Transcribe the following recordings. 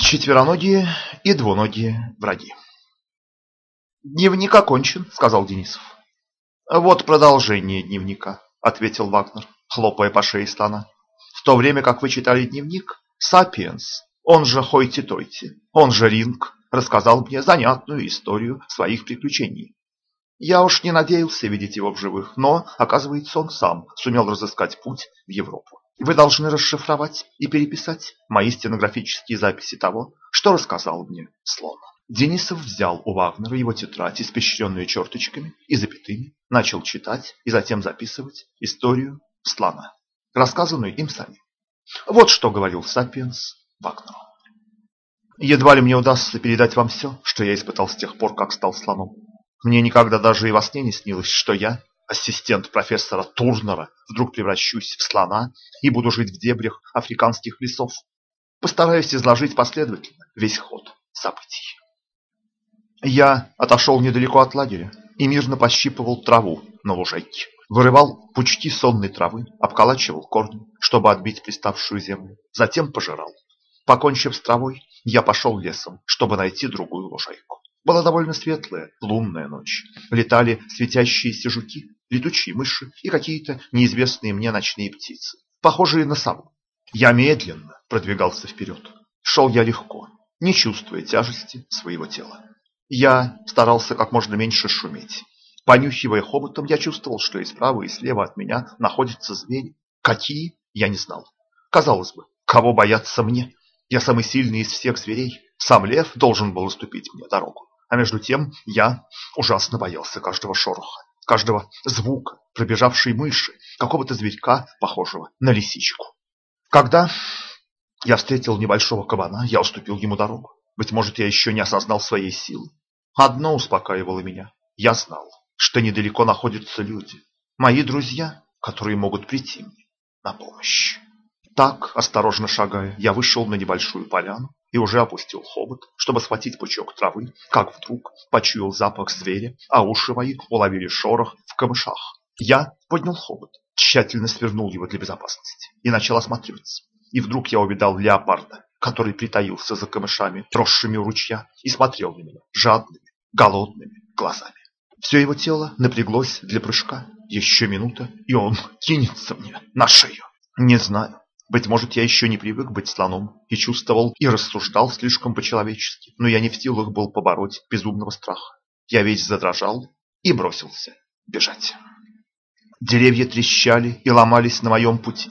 четвероногие и двуногие враги. «Дневник окончен», — сказал Денисов. «Вот продолжение дневника», — ответил Вагнер, хлопая по шее слона. «В то время, как вы читали дневник, Сапиенс, он же Хойти-Тойти, он же Ринг, рассказал мне занятную историю своих приключений. Я уж не надеялся видеть его в живых, но, оказывается, он сам сумел разыскать путь в Европу. Вы должны расшифровать и переписать мои стенографические записи того, что рассказал мне слон. Денисов взял у Вагнера его тетрадь, испещренную черточками и запятыми, начал читать и затем записывать историю слона, рассказанную им самим. Вот что говорил Сапиенс Вагнеру. Едва ли мне удастся передать вам все, что я испытал с тех пор, как стал слоном. Мне никогда даже и во сне не снилось, что я, ассистент профессора Турнера, вдруг превращусь в слона и буду жить в дебрях африканских лесов. Постараюсь изложить последовательно весь ход событий. Я отошел недалеко от лагеря и мирно пощипывал траву на лужайке. Вырывал пучки сонной травы, обколачивал корни, чтобы отбить приставшую землю. Затем пожирал. Покончив с травой, я пошел лесом, чтобы найти другую лужайку. Была довольно светлая, лунная ночь. Летали светящиеся жуки, летучие мыши и какие-то неизвестные мне ночные птицы, похожие на сову. Я медленно продвигался вперед. Шел я легко, не чувствуя тяжести своего тела. Я старался как можно меньше шуметь. Понюхивая хоботом, я чувствовал, что и справа, и слева от меня находятся звери. Какие? Я не знал. Казалось бы, кого бояться мне? Я самый сильный из всех зверей. Сам лев должен был уступить мне дорогу. А между тем я ужасно боялся каждого шороха, каждого звука, пробежавшей мыши, какого-то зверька, похожего на лисичку. Когда я встретил небольшого кабана, я уступил ему дорогу. Быть может, я еще не осознал своей силы. Одно успокаивало меня. Я знал, что недалеко находятся люди, мои друзья, которые могут прийти мне на помощь. Так, осторожно шагая, я вышел на небольшую поляну и уже опустил хобот, чтобы схватить пучок травы, как вдруг почуял запах зверя, а уши мои уловили шорох в камышах. Я поднял хобот, тщательно свернул его для безопасности и начал осматриваться. И вдруг я увидал леопарда, который притаился за камышами, тросшими у ручья, и смотрел на меня жадными, голодными глазами. Все его тело напряглось для прыжка. Еще минута, и он кинется мне на шею. Не знаю, быть может, я еще не привык быть слоном и чувствовал и рассуждал слишком по-человечески, но я не в силах был побороть безумного страха. Я весь задрожал и бросился бежать. Деревья трещали и ломались на моем пути.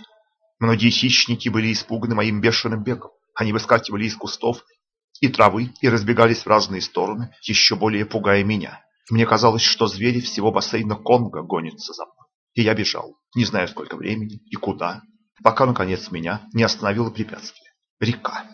Многие хищники были испуганы моим бешеным бегом. Они выскакивали из кустов и травы и разбегались в разные стороны, еще более пугая меня. Мне казалось, что звери всего бассейна Конго гонятся за мной. И я бежал, не знаю сколько времени и куда, пока, наконец, меня не остановило препятствие. Река.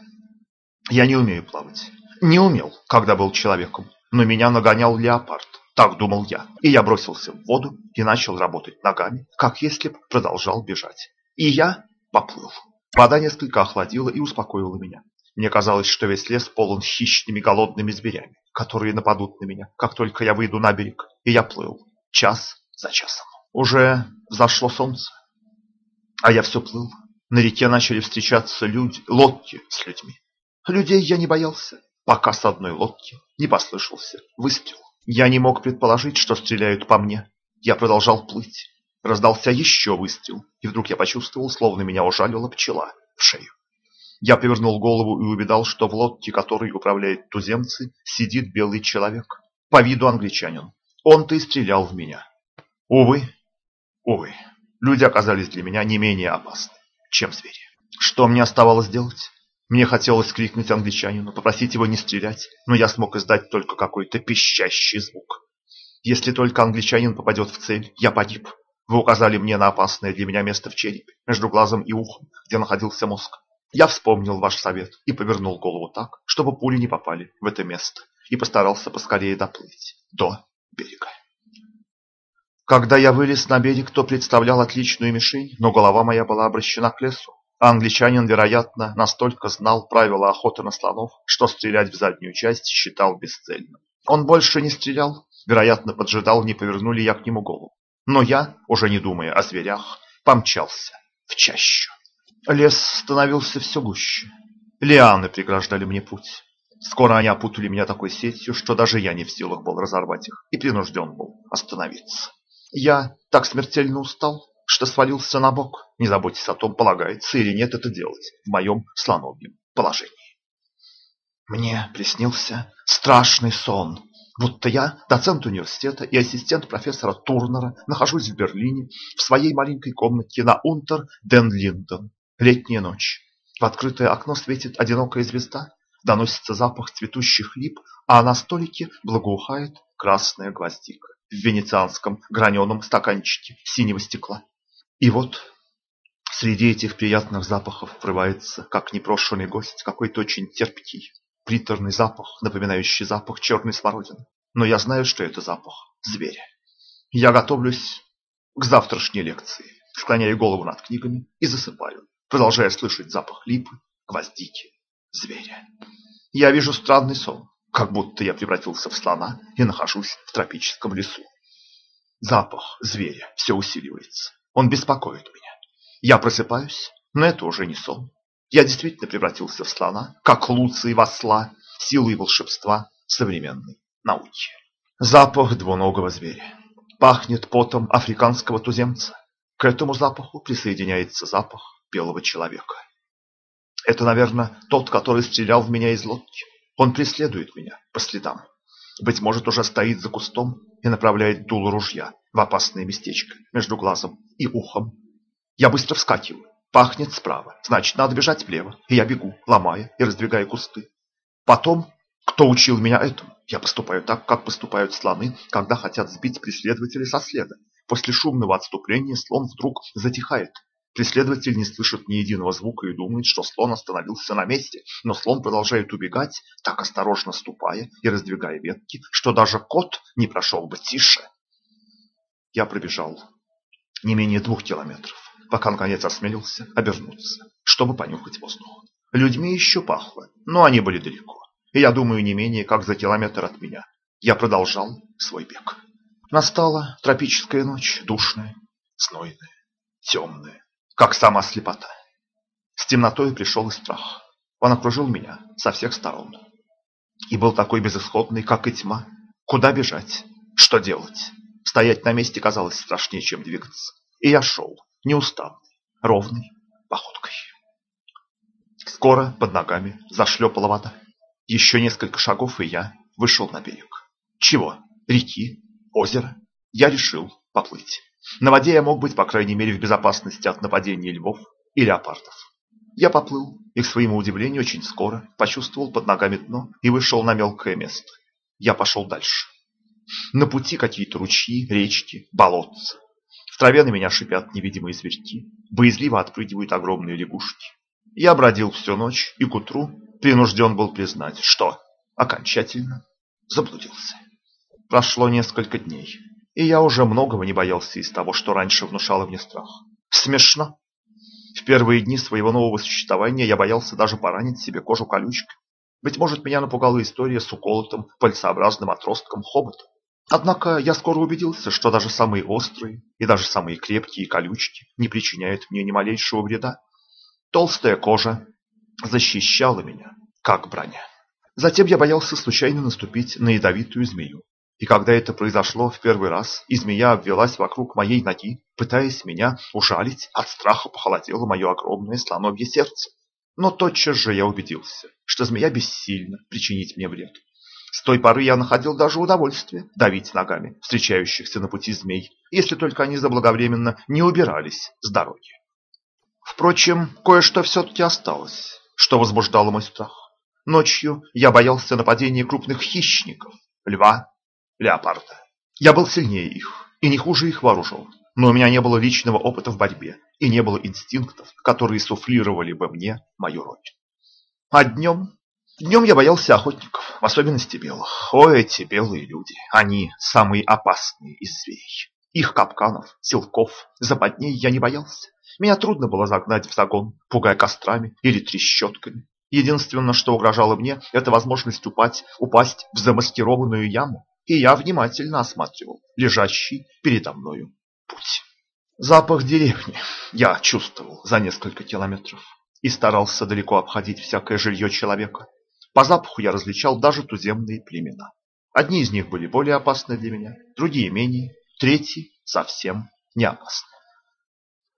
Я не умею плавать. Не умел, когда был человеком, но меня нагонял леопард. Так думал я. И я бросился в воду и начал работать ногами, как если бы продолжал бежать. И я поплыл. Вода несколько охладила и успокоила меня. Мне казалось, что весь лес полон хищными голодными зверями, которые нападут на меня, как только я выйду на берег. И я плыл, час за часом. Уже взошло солнце, а я все плыл. На реке начали встречаться люди, лодки с людьми. Людей я не боялся, пока с одной лодки не послышался выстрел. Я не мог предположить, что стреляют по мне. Я продолжал плыть. Раздался еще выстрел, и вдруг я почувствовал, словно меня ужалила пчела в шею. Я повернул голову и увидал, что в лодке, которой управляют туземцы, сидит белый человек. По виду англичанин. Он-то и стрелял в меня. Увы, увы, люди оказались для меня не менее опасны, чем звери. Что мне оставалось делать? Мне хотелось крикнуть англичанину, попросить его не стрелять, но я смог издать только какой-то пищащий звук. Если только англичанин попадет в цель, я погиб. Вы указали мне на опасное для меня место в черепе, между глазом и ухом, где находился мозг. Я вспомнил ваш совет и повернул голову так, чтобы пули не попали в это место, и постарался поскорее доплыть до берега. Когда я вылез на берег, то представлял отличную мишень, но голова моя была обращена к лесу. Англичанин, вероятно, настолько знал правила охоты на слонов, что стрелять в заднюю часть считал бесцельным. Он больше не стрелял, вероятно, поджидал, не поверну ли я к нему голову. Но я, уже не думая о зверях, помчался в чащу. Лес становился все гуще. Лианы преграждали мне путь. Скоро они опутали меня такой сетью, что даже я не в силах был разорвать их и принужден был остановиться. Я так смертельно устал, что свалился на бок, не заботясь о том, полагается или нет это делать в моем слоновьем положении. Мне приснился страшный сон, будто я, доцент университета и ассистент профессора Турнера, нахожусь в Берлине в своей маленькой комнате на Унтер ден Линден. Летняя ночь. В открытое окно светит одинокая звезда, доносится запах цветущих лип, а на столике благоухает красная гвоздика в венецианском граненом стаканчике синего стекла. И вот среди этих приятных запахов врывается, как непрошенный гость, какой-то очень терпкий, приторный запах, напоминающий запах черной смородины. Но я знаю, что это запах зверя. Я готовлюсь к завтрашней лекции, склоняю голову над книгами и засыпаю, продолжая слышать запах липы, гвоздики, зверя. Я вижу странный сон, как будто я превратился в слона и нахожусь в тропическом лесу. Запах зверя все усиливается. Он беспокоит меня. Я просыпаюсь, но это уже не сон. Я действительно превратился в слона, как Луций в силы и волшебства современной науки. Запах двуногого зверя. Пахнет потом африканского туземца. К этому запаху присоединяется запах белого человека. Это, наверное, тот, который стрелял в меня из лодки. Он преследует меня по следам. Быть может, уже стоит за кустом и направляет дуло ружья в опасное местечко между глазом и ухом. Я быстро вскакиваю. Пахнет справа, значит, надо бежать влево. И я бегу, ломая и раздвигая кусты. Потом, кто учил меня этому? Я поступаю так, как поступают слоны, когда хотят сбить преследователя со следа. После шумного отступления слон вдруг затихает. Преследователь не слышит ни единого звука и думает, что слон остановился на месте, но слон продолжает убегать, так осторожно ступая и раздвигая ветки, что даже кот не прошел бы тише. Я пробежал не менее двух километров пока наконец осмелился обернуться, чтобы понюхать воздух. Людьми еще пахло, но они были далеко. И я думаю, не менее, как за километр от меня. Я продолжал свой бег. Настала тропическая ночь, душная, знойная, темная, как сама слепота. С темнотой пришел и страх. Он окружил меня со всех сторон. И был такой безысходный, как и тьма. Куда бежать? Что делать? Стоять на месте казалось страшнее, чем двигаться. И я шел, неустанной, ровной походкой. Скоро под ногами зашлепала вода. Еще несколько шагов, и я вышел на берег. Чего? Реки? Озера? Я решил поплыть. На воде я мог быть, по крайней мере, в безопасности от нападения львов и леопардов. Я поплыл и, к своему удивлению, очень скоро почувствовал под ногами дно и вышел на мелкое место. Я пошел дальше. На пути какие-то ручьи, речки, болотца. В траве на меня шипят невидимые зверьки, боязливо отпрыгивают огромные лягушки. Я бродил всю ночь и к утру принужден был признать, что окончательно заблудился. Прошло несколько дней, и я уже многого не боялся из того, что раньше внушало мне страх. Смешно. В первые дни своего нового существования я боялся даже поранить себе кожу колючкой. Быть может, меня напугала история с уколотым пальцеобразным отростком хобота. Однако я скоро убедился, что даже самые острые и даже самые крепкие колючки не причиняют мне ни малейшего вреда. Толстая кожа защищала меня, как броня. Затем я боялся случайно наступить на ядовитую змею. И когда это произошло в первый раз, и змея обвелась вокруг моей ноги, пытаясь меня ужалить, от страха похолодело мое огромное слоновье сердце. Но тотчас же я убедился, что змея бессильна причинить мне вред. С той поры я находил даже удовольствие давить ногами встречающихся на пути змей, если только они заблаговременно не убирались с дороги. Впрочем, кое-что все-таки осталось, что возбуждало мой страх. Ночью я боялся нападения крупных хищников, льва, леопарда. Я был сильнее их и не хуже их вооружен, но у меня не было личного опыта в борьбе и не было инстинктов, которые суфлировали бы мне мою роль. А днем Днем я боялся охотников, в особенности белых. О, эти белые люди, они самые опасные из зверей. Их капканов, силков, западней я не боялся. Меня трудно было загнать в загон, пугая кострами или трещотками. Единственное, что угрожало мне, это возможность упасть, упасть в замаскированную яму. И я внимательно осматривал лежащий передо мною путь. Запах деревни я чувствовал за несколько километров. и старался далеко обходить всякое жилье человека. По запаху я различал даже туземные племена. Одни из них были более опасны для меня, другие менее, третьи совсем не опасны.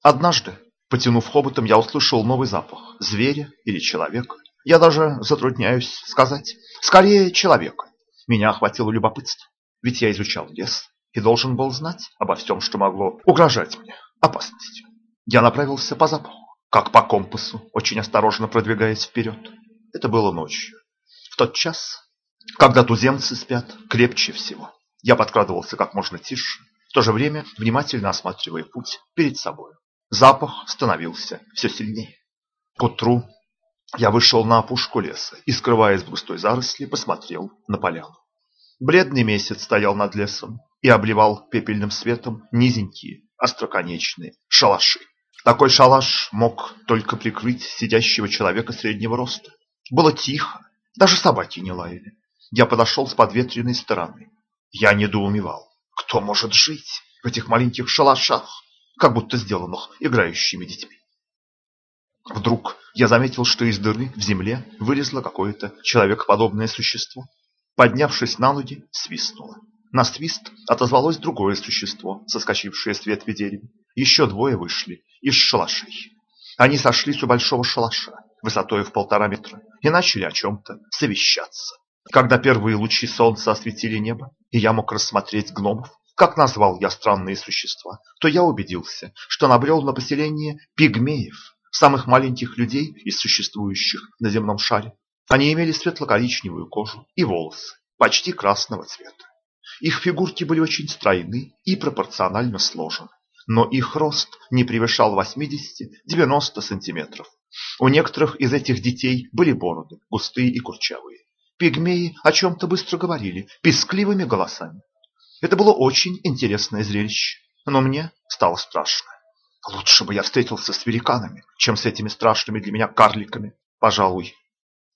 Однажды, потянув хоботом, я услышал новый запах – зверя или человека. Я даже затрудняюсь сказать. Скорее, человека. Меня охватило любопытство, ведь я изучал лес и должен был знать обо всем, что могло угрожать мне опасностью. Я направился по запаху, как по компасу, очень осторожно продвигаясь вперед. Это было ночью. В тот час, когда туземцы спят крепче всего, я подкрадывался как можно тише, в то же время внимательно осматривая путь перед собой. Запах становился все сильнее. К утру я вышел на опушку леса и, скрываясь в густой заросли, посмотрел на поляну. Бледный месяц стоял над лесом и обливал пепельным светом низенькие, остроконечные шалаши. Такой шалаш мог только прикрыть сидящего человека среднего роста. Было тихо, даже собаки не лаяли. Я подошел с подветренной стороны. Я недоумевал, кто может жить в этих маленьких шалашах, как будто сделанных играющими детьми. Вдруг я заметил, что из дыры в земле вылезло какое-то человекоподобное существо. Поднявшись на ноги, свистнуло. На свист отозвалось другое существо, соскочившее с ветви дерева. Еще двое вышли из шалашей. Они сошлись у большого шалаша, высотой в полтора метра, и начали о чем-то совещаться. Когда первые лучи солнца осветили небо, и я мог рассмотреть гномов, как назвал я странные существа, то я убедился, что набрел на поселение пигмеев, самых маленьких людей из существующих на земном шаре. Они имели светло-коричневую кожу и волосы, почти красного цвета. Их фигурки были очень стройны и пропорционально сложены, но их рост не превышал 80-90 сантиметров. У некоторых из этих детей были бороды, густые и курчавые. Пигмеи о чем-то быстро говорили, пескливыми голосами. Это было очень интересное зрелище, но мне стало страшно. Лучше бы я встретился с великанами, чем с этими страшными для меня карликами. Пожалуй,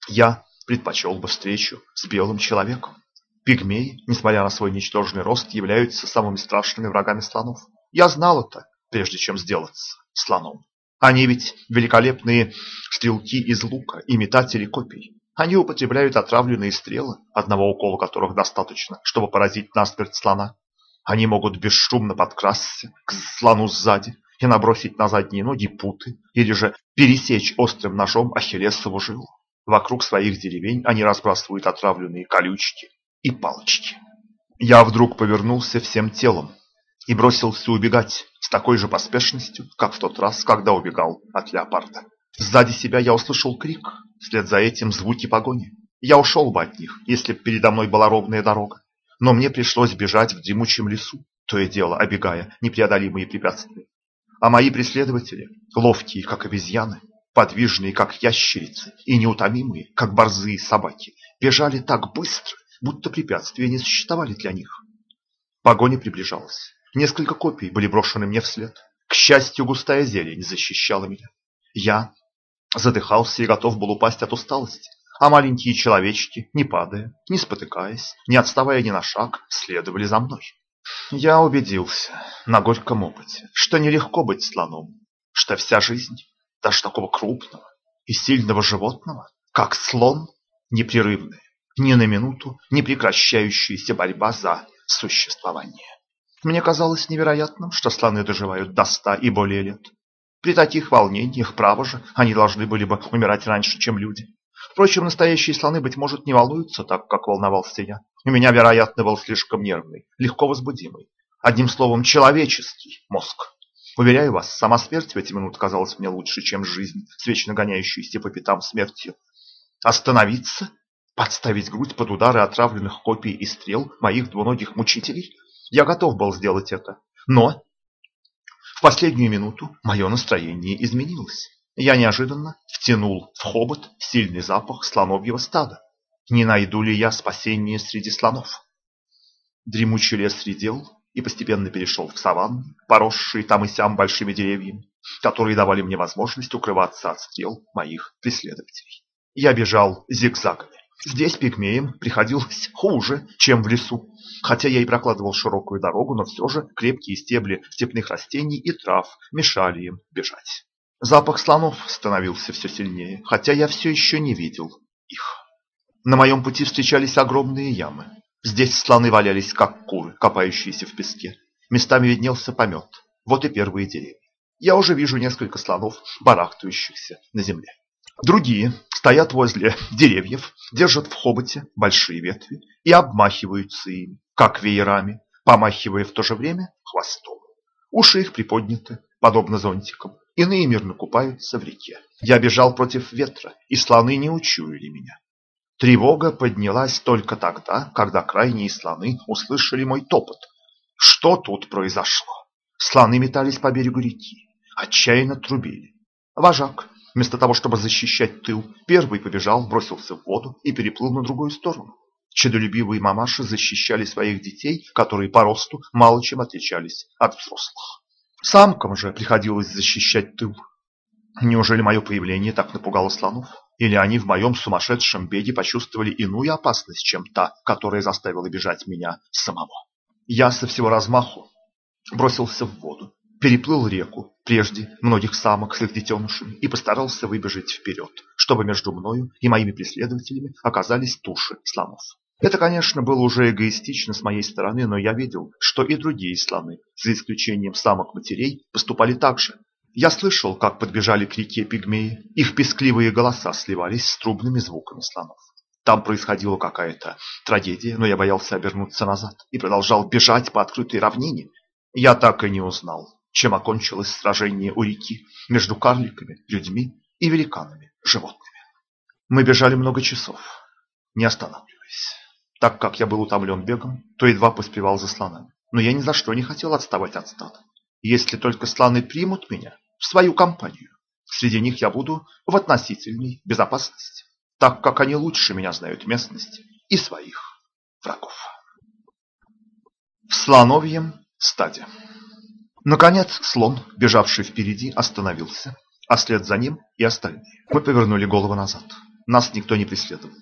я предпочел бы встречу с белым человеком. Пигмеи, несмотря на свой ничтожный рост, являются самыми страшными врагами слонов. Я знал это, прежде чем сделаться слоном. Они ведь великолепные стрелки из лука и метатели копий. Они употребляют отравленные стрелы, одного укола которых достаточно, чтобы поразить насмерть слона. Они могут бесшумно подкрасться к слону сзади и набросить на задние ноги путы, или же пересечь острым ножом ахиллесову жилу. Вокруг своих деревень они разбрасывают отравленные колючки и палочки. Я вдруг повернулся всем телом и бросился убегать с такой же поспешностью, как в тот раз, когда убегал от леопарда. Сзади себя я услышал крик, вслед за этим звуки погони. Я ушел бы от них, если бы передо мной была ровная дорога. Но мне пришлось бежать в дремучем лесу, то и дело обегая непреодолимые препятствия. А мои преследователи, ловкие, как обезьяны, подвижные, как ящерицы, и неутомимые, как борзые собаки, бежали так быстро, будто препятствия не существовали для них. Погоня приближалась. Несколько копий были брошены мне вслед. К счастью, густая зелень защищала меня. Я задыхался и готов был упасть от усталости, а маленькие человечки, не падая, не спотыкаясь, не отставая ни на шаг, следовали за мной. Я убедился на горьком опыте, что нелегко быть слоном, что вся жизнь, даже такого крупного и сильного животного, как слон, непрерывная, ни на минуту не прекращающаяся борьба за существование. Мне казалось невероятным, что слоны доживают до ста и более лет. При таких волнениях, право же, они должны были бы умирать раньше, чем люди. Впрочем, настоящие слоны, быть может, не волнуются так, как волновался я. У меня, вероятно, был слишком нервный, легко возбудимый. Одним словом, человеческий мозг. Уверяю вас, сама смерть в эти минуты казалась мне лучше, чем жизнь, с вечно гоняющейся по пятам смертью. Остановиться? Подставить грудь под удары отравленных копий и стрел моих двуногих мучителей? Я готов был сделать это. Но в последнюю минуту мое настроение изменилось. Я неожиданно втянул в хобот сильный запах слоновьего стада. Не найду ли я спасения среди слонов? Дремучий лес редел и постепенно перешел в саванны, поросшие там и сям большими деревьями, которые давали мне возможность укрываться от стрел моих преследователей. Я бежал зигзагами. Здесь пигмеям приходилось хуже, чем в лесу. Хотя я и прокладывал широкую дорогу, но все же крепкие стебли степных растений и трав мешали им бежать. Запах слонов становился все сильнее, хотя я все еще не видел их. На моем пути встречались огромные ямы. Здесь слоны валялись, как куры, копающиеся в песке. Местами виднелся помет. Вот и первые деревья. Я уже вижу несколько слонов, барахтающихся на земле. Другие стоят возле деревьев, держат в хоботе большие ветви и обмахиваются ими, как веерами, помахивая в то же время хвостом. Уши их приподняты, подобно зонтикам, иные мирно купаются в реке. Я бежал против ветра, и слоны не учуяли меня. Тревога поднялась только тогда, когда крайние слоны услышали мой топот. Что тут произошло? Слоны метались по берегу реки, отчаянно трубили. Вожак, вместо того, чтобы защищать тыл, первый побежал, бросился в воду и переплыл на другую сторону. Чадолюбивые мамаши защищали своих детей, которые по росту мало чем отличались от взрослых. Самкам же приходилось защищать тыл. Неужели мое появление так напугало слонов? Или они в моем сумасшедшем беге почувствовали иную опасность, чем та, которая заставила бежать меня самого? Я со всего размаху бросился в воду, переплыл реку, прежде многих самок с их детенышами, и постарался выбежать вперед, чтобы между мною и моими преследователями оказались туши слонов. Это, конечно, было уже эгоистично с моей стороны, но я видел, что и другие слоны, за исключением самок-матерей, поступали так же. Я слышал, как подбежали к реке пигмеи, их пескливые голоса сливались с трубными звуками слонов. Там происходила какая-то трагедия, но я боялся обернуться назад и продолжал бежать по открытой равнине. Я так и не узнал, чем окончилось сражение у реки между карликами, людьми и великанами, животными. Мы бежали много часов, не останавливаясь. Так как я был утомлен бегом, то едва поспевал за слонами. Но я ни за что не хотел отставать от стада. Если только слоны примут меня в свою компанию, среди них я буду в относительной безопасности, так как они лучше меня знают местность и своих врагов. В слоновьем стаде. Наконец слон, бежавший впереди, остановился, а след за ним и остальные. Мы повернули голову назад. Нас никто не преследовал.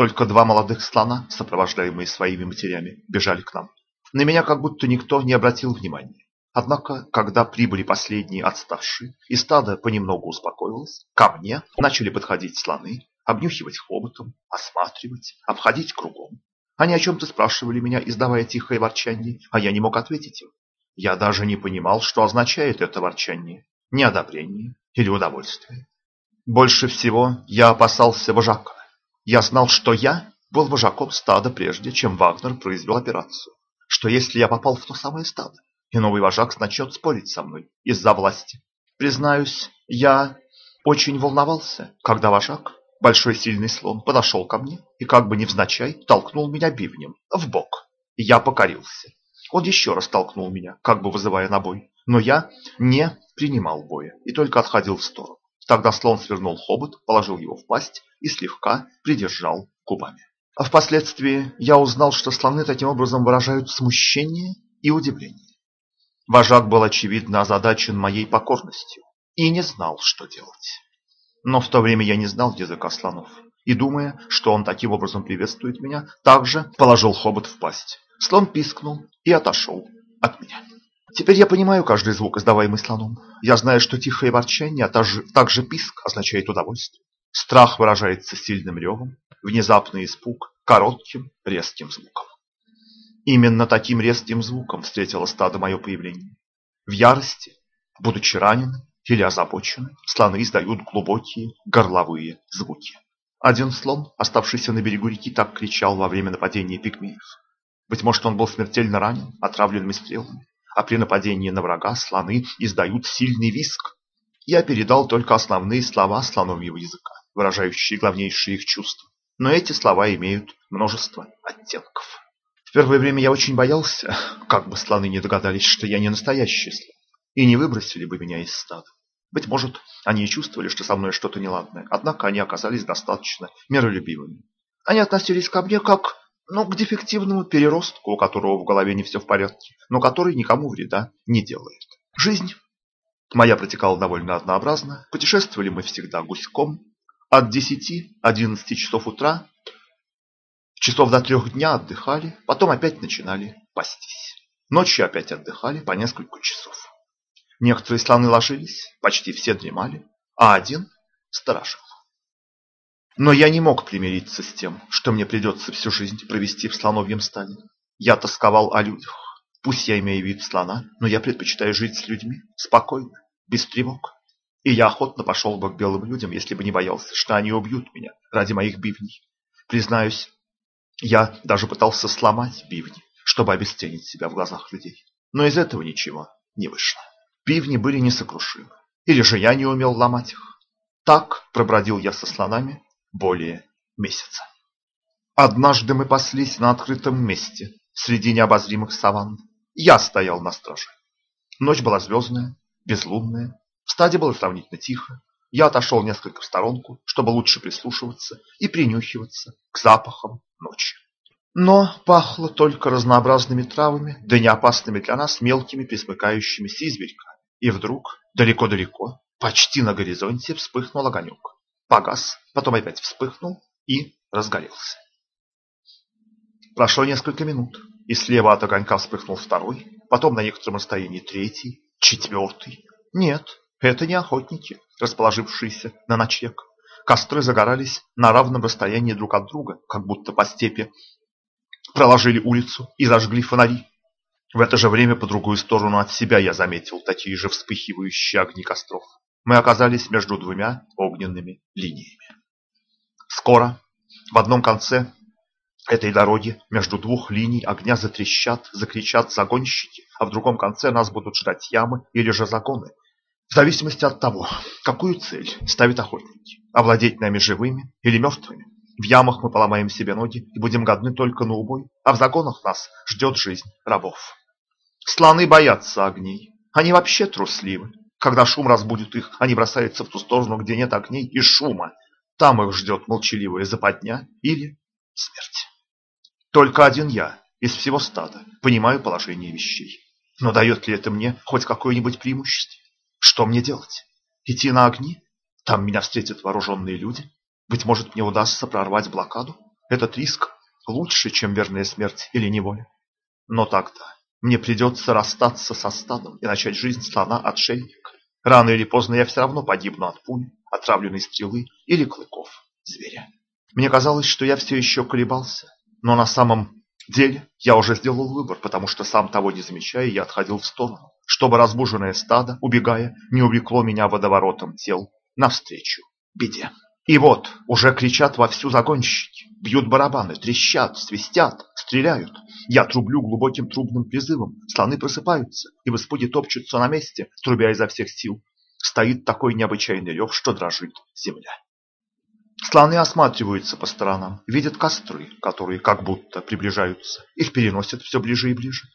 Только два молодых слона, сопровождаемые своими матерями, бежали к нам. На меня как будто никто не обратил внимания. Однако, когда прибыли последние отставшие, и стадо понемногу успокоилось, ко мне начали подходить слоны, обнюхивать хоботом, осматривать, обходить кругом. Они о чем-то спрашивали меня, издавая тихое ворчание, а я не мог ответить им. Я даже не понимал, что означает это ворчание, неодобрение или удовольствие. Больше всего я опасался вожака. Я знал, что я был вожаком стада прежде, чем Вагнер произвел операцию. Что если я попал в то самое стадо, и новый вожак начнет спорить со мной из-за власти. Признаюсь, я очень волновался, когда вожак, большой сильный слон, подошел ко мне и как бы невзначай толкнул меня бивнем в бок. Я покорился. Он еще раз толкнул меня, как бы вызывая на бой, но я не принимал боя и только отходил в сторону. Тогда слон свернул хобот, положил его в пасть и слегка придержал губами. А впоследствии я узнал, что слоны таким образом выражают смущение и удивление. Вожак был очевидно озадачен моей покорностью и не знал, что делать. Но в то время я не знал языка слонов, и, думая, что он таким образом приветствует меня, также положил хобот в пасть. Слон пискнул и отошел от меня. Теперь я понимаю каждый звук, издаваемый слоном. Я знаю, что тихое ворчание, а также, писк означает удовольствие. Страх выражается сильным ревом, внезапный испуг – коротким, резким звуком. Именно таким резким звуком встретило стадо мое появление. В ярости, будучи ранены или озабочены, слоны издают глубокие горловые звуки. Один слон, оставшийся на берегу реки, так кричал во время нападения пигмеев. Быть может, он был смертельно ранен, отравленными стрелами а при нападении на врага слоны издают сильный виск. Я передал только основные слова слоновьего языка, выражающие главнейшие их чувства. Но эти слова имеют множество оттенков. В первое время я очень боялся, как бы слоны не догадались, что я не настоящий слон, и не выбросили бы меня из стада. Быть может, они и чувствовали, что со мной что-то неладное, однако они оказались достаточно миролюбивыми. Они относились ко мне как но к дефективному переростку, у которого в голове не все в порядке, но который никому вреда не делает. Жизнь моя протекала довольно однообразно. Путешествовали мы всегда гуськом. От 10-11 часов утра часов до трех дня отдыхали, потом опять начинали пастись. Ночью опять отдыхали по несколько часов. Некоторые слоны ложились, почти все дремали, а один сторожил. Но я не мог примириться с тем, что мне придется всю жизнь провести в слоновьем стане. Я тосковал о людях. Пусть я имею вид слона, но я предпочитаю жить с людьми, спокойно, без тревог. И я охотно пошел бы к белым людям, если бы не боялся, что они убьют меня ради моих бивней. Признаюсь, я даже пытался сломать бивни, чтобы обесценить себя в глазах людей. Но из этого ничего не вышло. Бивни были несокрушимы. Или же я не умел ломать их. Так пробродил я со слонами более месяца. Однажды мы паслись на открытом месте, среди необозримых саванн. Я стоял на страже. Ночь была звездная, безлунная, в стаде было сравнительно тихо. Я отошел несколько в сторонку, чтобы лучше прислушиваться и принюхиваться к запахам ночи. Но пахло только разнообразными травами, да не опасными для нас мелкими присмыкающимися изверьками. И вдруг, далеко-далеко, почти на горизонте вспыхнул огонек. Погас, потом опять вспыхнул и разгорелся. Прошло несколько минут, и слева от огонька вспыхнул второй, потом на некотором расстоянии третий, четвертый. Нет, это не охотники, расположившиеся на ночлег. Костры загорались на равном расстоянии друг от друга, как будто по степи проложили улицу и зажгли фонари. В это же время по другую сторону от себя я заметил такие же вспыхивающие огни костров. Мы оказались между двумя огненными линиями. Скоро в одном конце этой дороги между двух линий огня затрещат, закричат загонщики, а в другом конце нас будут ждать ямы или же загоны, в зависимости от того, какую цель ставят охотники – овладеть нами живыми или мертвыми. В ямах мы поломаем себе ноги и будем годны только на убой, а в загонах нас ждет жизнь рабов. Слоны боятся огней. Они вообще трусливы. Когда шум разбудит их, они бросаются в ту сторону, где нет огней и шума. Там их ждет молчаливая западня или смерть. Только один я из всего стада понимаю положение вещей. Но дает ли это мне хоть какое-нибудь преимущество? Что мне делать? Идти на огни? Там меня встретят вооруженные люди. Быть может, мне удастся прорвать блокаду? Этот риск лучше, чем верная смерть или неволя. Но тогда мне придется расстаться со стадом и начать жизнь слона-отшельника. Рано или поздно я все равно погибну от пули, отравленной стрелы или клыков зверя. Мне казалось, что я все еще колебался, но на самом деле я уже сделал выбор, потому что сам того не замечая, я отходил в сторону чтобы разбуженное стадо, убегая, не увлекло меня водоворотом тел навстречу беде. И вот уже кричат во всю загонщики, бьют барабаны, трещат, свистят, стреляют. Я трублю глубоким трубным призывом, слоны просыпаются и в испуге топчутся на месте, трубя изо всех сил. Стоит такой необычайный рев, что дрожит земля. Слоны осматриваются по сторонам, видят костры, которые как будто приближаются. Их переносят все ближе и ближе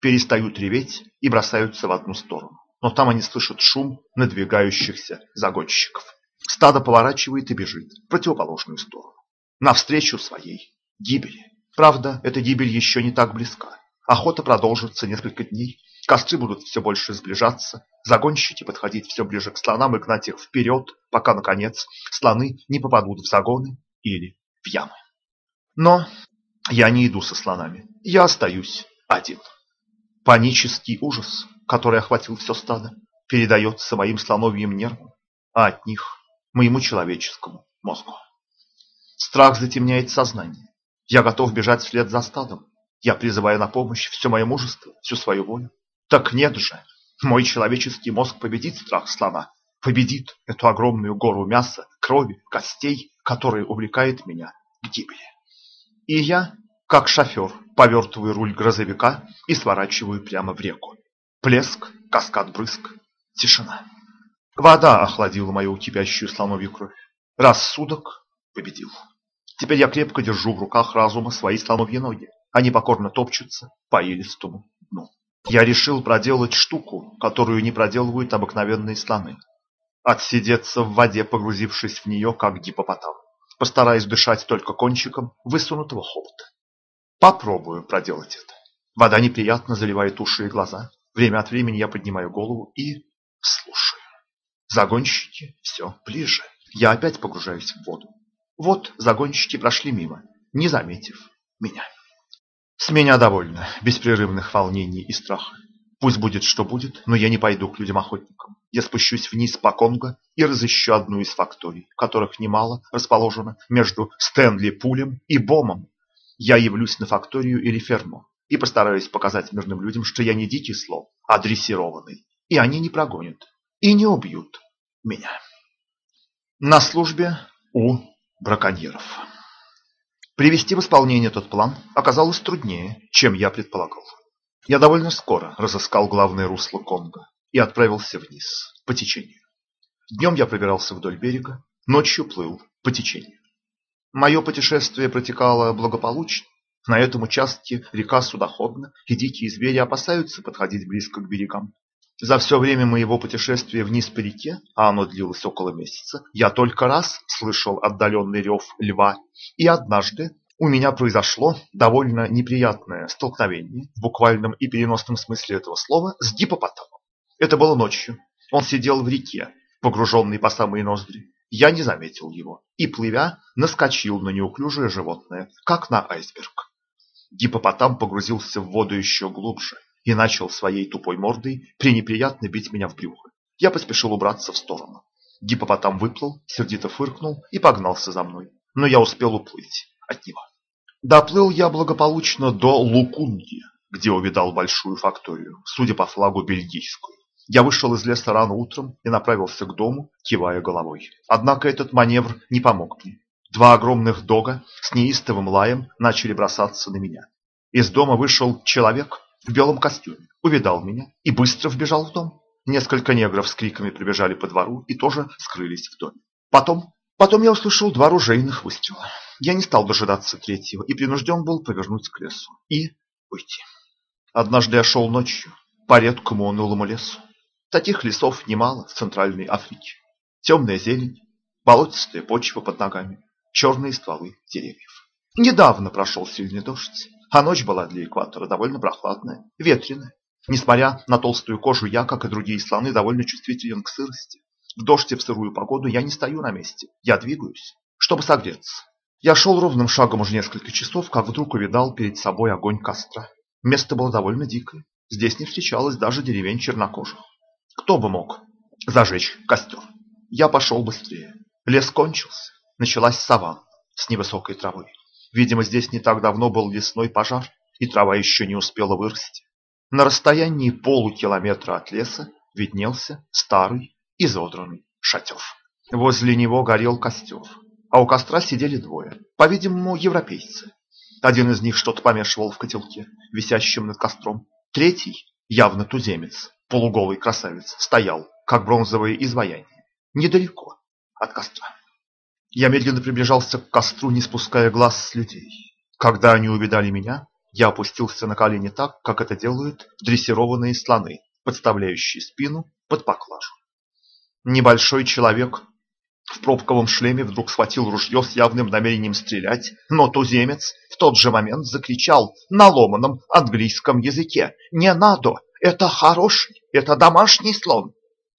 перестают реветь и бросаются в одну сторону. Но там они слышат шум надвигающихся загонщиков. Стадо поворачивает и бежит в противоположную сторону, навстречу своей гибели. Правда, эта гибель еще не так близка. Охота продолжится несколько дней, костры будут все больше сближаться, загонщики подходить все ближе к слонам и гнать их вперед, пока, наконец, слоны не попадут в загоны или в ямы. Но я не иду со слонами, я остаюсь один. Панический ужас, который охватил все стадо, передается моим слоновьим нервам, а от них моему человеческому мозгу. Страх затемняет сознание. Я готов бежать вслед за стадом. Я призываю на помощь все мое мужество, всю свою волю. Так нет же, мой человеческий мозг победит страх слона, победит эту огромную гору мяса, крови, костей, которая увлекает меня к гибели. И я как шофер, повертываю руль грузовика и сворачиваю прямо в реку. Плеск, каскад брызг, тишина. Вода охладила мою кипящую слоновью кровь. Рассудок победил. Теперь я крепко держу в руках разума свои слоновьи ноги. Они покорно топчутся по илистому дну. Я решил проделать штуку, которую не проделывают обыкновенные слоны. Отсидеться в воде, погрузившись в нее, как гипопотам. Постараюсь дышать только кончиком высунутого хобота. Попробую проделать это. Вода неприятно заливает уши и глаза. Время от времени я поднимаю голову и слушаю. Загонщики все ближе. Я опять погружаюсь в воду. Вот загонщики прошли мимо, не заметив меня. С меня довольно беспрерывных волнений и страха. Пусть будет, что будет, но я не пойду к людям-охотникам. Я спущусь вниз по Конго и разыщу одну из факторий, которых немало расположено между Стэнли Пулем и Бомом. Я явлюсь на факторию или ферму и постараюсь показать мирным людям, что я не дикий слон, а дрессированный, и они не прогонят и не убьют меня. На службе у браконьеров. Привести в исполнение этот план оказалось труднее, чем я предполагал. Я довольно скоро разыскал главное русло Конго и отправился вниз, по течению. Днем я пробирался вдоль берега, ночью плыл по течению. Мое путешествие протекало благополучно. На этом участке река судоходна, и дикие звери опасаются подходить близко к берегам. За все время моего путешествия вниз по реке, а оно длилось около месяца, я только раз слышал отдаленный рев льва, и однажды у меня произошло довольно неприятное столкновение, в буквальном и переносном смысле этого слова, с гипопотамом. Это было ночью. Он сидел в реке, погруженный по самые ноздри. Я не заметил его и, плывя, наскочил на неуклюжее животное, как на айсберг. Гипопотам погрузился в воду еще глубже и начал своей тупой мордой пренеприятно бить меня в брюхо. Я поспешил убраться в сторону. Гипопотам выплыл, сердито фыркнул и погнался за мной, но я успел уплыть от него. Доплыл я благополучно до Лукунги, где увидал большую факторию, судя по флагу бельгийскую. Я вышел из леса рано утром и направился к дому, кивая головой. Однако этот маневр не помог мне. Два огромных дога с неистовым лаем начали бросаться на меня. Из дома вышел человек в белом костюме, увидал меня и быстро вбежал в дом. Несколько негров с криками прибежали по двору и тоже скрылись в доме. Потом, потом я услышал два ружейных выстрела. Я не стал дожидаться третьего и принужден был повернуть к лесу и уйти. Однажды я шел ночью по редкому унылому лесу. Таких лесов немало в Центральной Африке. Темная зелень, болотистая почва под ногами, черные стволы деревьев. Недавно прошел сильный дождь, а ночь была для экватора довольно прохладная, ветреная. Несмотря на толстую кожу, я, как и другие слоны, довольно чувствителен к сырости. В дождь и в сырую погоду я не стою на месте, я двигаюсь, чтобы согреться. Я шел ровным шагом уже несколько часов, как вдруг увидал перед собой огонь костра. Место было довольно дикое. Здесь не встречалось даже деревень чернокожих. Кто бы мог зажечь костер? Я пошел быстрее. Лес кончился. Началась саванна с невысокой травой. Видимо, здесь не так давно был лесной пожар, и трава еще не успела вырасти. На расстоянии полукилометра от леса виднелся старый изодранный шатер. Возле него горел костер а у костра сидели двое, по-видимому, европейцы. Один из них что-то помешивал в котелке, висящем над костром. Третий, явно туземец, полуголый красавец, стоял, как бронзовое изваяние, недалеко от костра. Я медленно приближался к костру, не спуская глаз с людей. Когда они увидали меня, я опустился на колени так, как это делают дрессированные слоны, подставляющие спину под поклажу. Небольшой человек в пробковом шлеме вдруг схватил ружье с явным намерением стрелять, но туземец в тот же момент закричал на ломаном английском языке «Не надо! Это хороший! Это домашний слон!»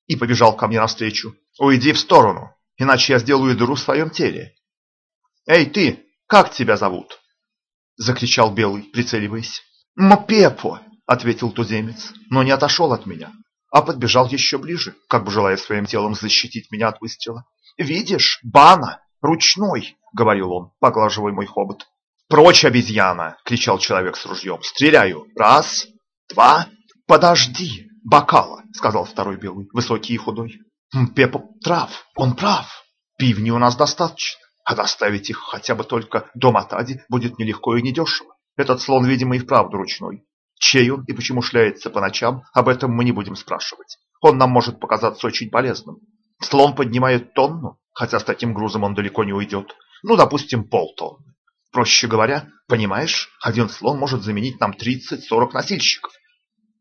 и побежал ко мне навстречу. «Уйди в сторону, иначе я сделаю дыру в своем теле!» «Эй, ты! Как тебя зовут?» закричал Белый, прицеливаясь. «Мпепо!» — ответил туземец, но не отошел от меня, а подбежал еще ближе, как бы желая своим телом защитить меня от выстрела. «Видишь, бана, ручной!» — говорил он, поглаживая мой хобот. «Прочь, обезьяна!» — кричал человек с ружьем. «Стреляю! Раз, два...» «Подожди, бокала!» — сказал второй белый, высокий и худой. «Пепа прав, он прав. Пивни у нас достаточно, а доставить их хотя бы только до Матади будет нелегко и недешево. Этот слон, видимо, и вправду ручной. Чей он и почему шляется по ночам, об этом мы не будем спрашивать. Он нам может показаться очень полезным. Слон поднимает тонну, хотя с таким грузом он далеко не уйдет. Ну, допустим, полтонны. Проще говоря, понимаешь, один слон может заменить нам 30-40 носильщиков.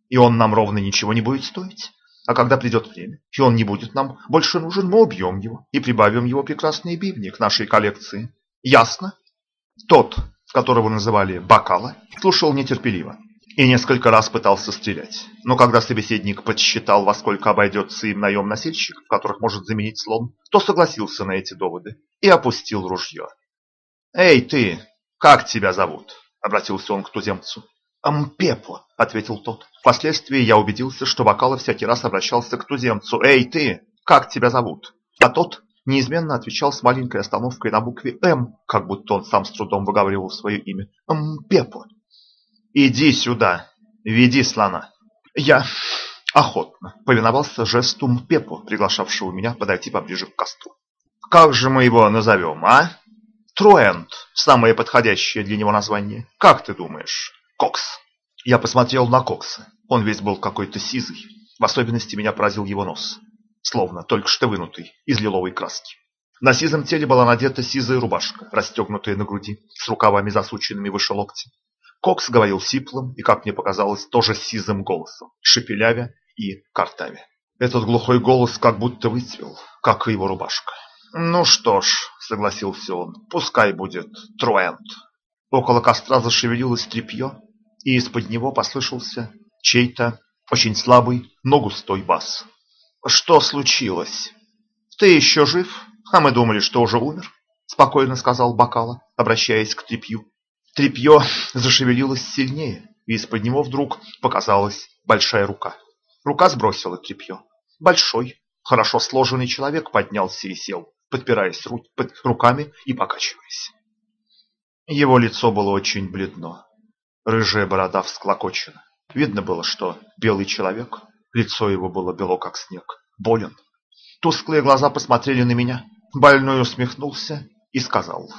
И он нам ровно ничего не будет стоить. А когда придет время, и он не будет нам больше нужен, мы убьем его и прибавим его прекрасные бивни к нашей коллекции. Ясно? Тот, которого называли Бакала, слушал нетерпеливо и несколько раз пытался стрелять. Но когда собеседник подсчитал, во сколько обойдется им наем носильщиков, которых может заменить слон, то согласился на эти доводы и опустил ружье. «Эй, ты, как тебя зовут?» – обратился он к туземцу. «Ампепо», — ответил тот. Впоследствии я убедился, что Бакала всякий раз обращался к туземцу. «Эй, ты, как тебя зовут?» А тот неизменно отвечал с маленькой остановкой на букве «М», как будто он сам с трудом выговаривал свое имя. «Ампепо». «Иди сюда, веди слона». Я охотно повиновался жесту Мпепо, приглашавшего меня подойти поближе к костру. «Как же мы его назовем, а?» «Труэнд» – самое подходящее для него название. Как ты думаешь?» Кокс. Я посмотрел на Кокса. Он весь был какой-то сизый. В особенности меня поразил его нос, словно только что вынутый из лиловой краски. На сизом теле была надета сизая рубашка, расстегнутая на груди, с рукавами засученными выше локти. Кокс говорил сиплым и, как мне показалось, тоже сизым голосом, шепелявя и картавя. Этот глухой голос как будто выцвел, как и его рубашка. «Ну что ж», — согласился он, — «пускай будет Труэнд». Около костра зашевелилось тряпье, и из-под него послышался чей-то очень слабый, но густой бас. «Что случилось? Ты еще жив? А мы думали, что уже умер», — спокойно сказал Бакала, обращаясь к тряпью. Тряпье зашевелилось сильнее, и из-под него вдруг показалась большая рука. Рука сбросила тряпье. Большой, хорошо сложенный человек поднялся и сел, подпираясь руками и покачиваясь. Его лицо было очень бледно. Рыжая борода всклокочена. Видно было, что белый человек, лицо его было бело, как снег, болен. Тусклые глаза посмотрели на меня. Больной усмехнулся и сказал.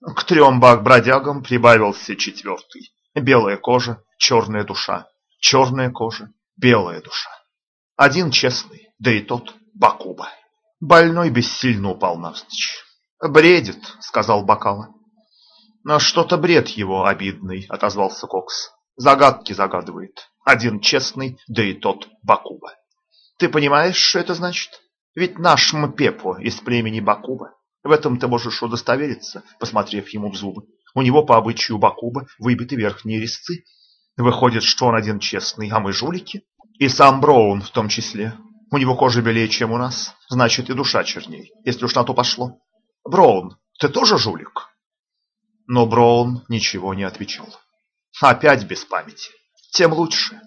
К трем бак-бродягам прибавился четвертый. Белая кожа, черная душа. Черная кожа, белая душа. Один честный, да и тот Бакуба. Больной бессильно упал навзничь. «Бредит», — сказал Бакала. «Но что-то бред его обидный», — отозвался Кокс. «Загадки загадывает. Один честный, да и тот Бакуба. Ты понимаешь, что это значит? Ведь наш Мпепо из племени Бакуба. В этом ты можешь удостовериться, посмотрев ему в зубы. У него по обычаю Бакуба выбиты верхние резцы. Выходит, что он один честный, а мы жулики. И сам Броун в том числе. У него кожа белее, чем у нас, значит и душа черней, если уж на то пошло. Броун, ты тоже жулик? Но Броун ничего не отвечал. Опять без памяти. Тем лучше.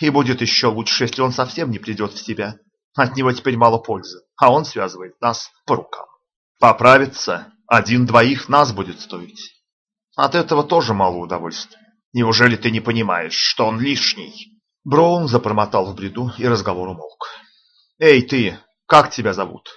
И будет еще лучше, если он совсем не придет в себя. От него теперь мало пользы, а он связывает нас по рукам. Поправиться один-двоих нас будет стоить. От этого тоже мало удовольствия. Неужели ты не понимаешь, что он лишний? Броун запромотал в бреду, и разговор умолк. «Эй, ты, как тебя зовут?»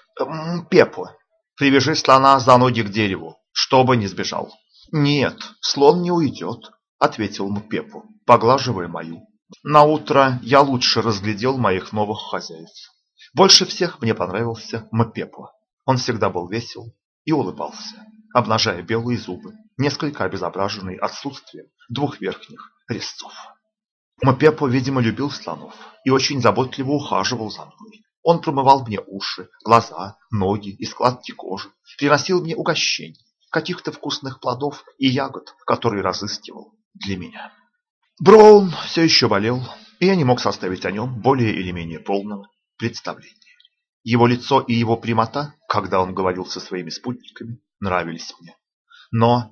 «Пепо. Привяжи слона за ноги к дереву, чтобы не сбежал». «Нет, слон не уйдет», — ответил Мпепу, поглаживая мою. На утро я лучше разглядел моих новых хозяев. Больше всех мне понравился Мпепу. Он всегда был весел и улыбался, обнажая белые зубы, несколько обезображенные отсутствием двух верхних резцов. Мпепо, видимо, любил слонов и очень заботливо ухаживал за мной. Он промывал мне уши, глаза, ноги и складки кожи, приносил мне угощения, каких-то вкусных плодов и ягод, которые разыскивал для меня. Браун все еще болел, и я не мог составить о нем более или менее полного представления. Его лицо и его прямота, когда он говорил со своими спутниками, нравились мне. Но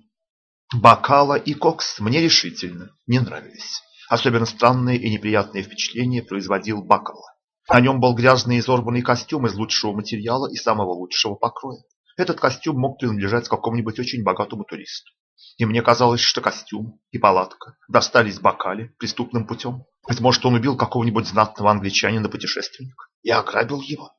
Бакала и Кокс мне решительно не нравились. Особенно странные и неприятные впечатления производил Бакала. На нем был грязный изорванный костюм из лучшего материала и самого лучшего покроя. Этот костюм мог принадлежать какому-нибудь очень богатому туристу. И мне казалось, что костюм и палатка достались Бакале преступным путем. Быть может, он убил какого-нибудь знатного англичанина-путешественника и ограбил его.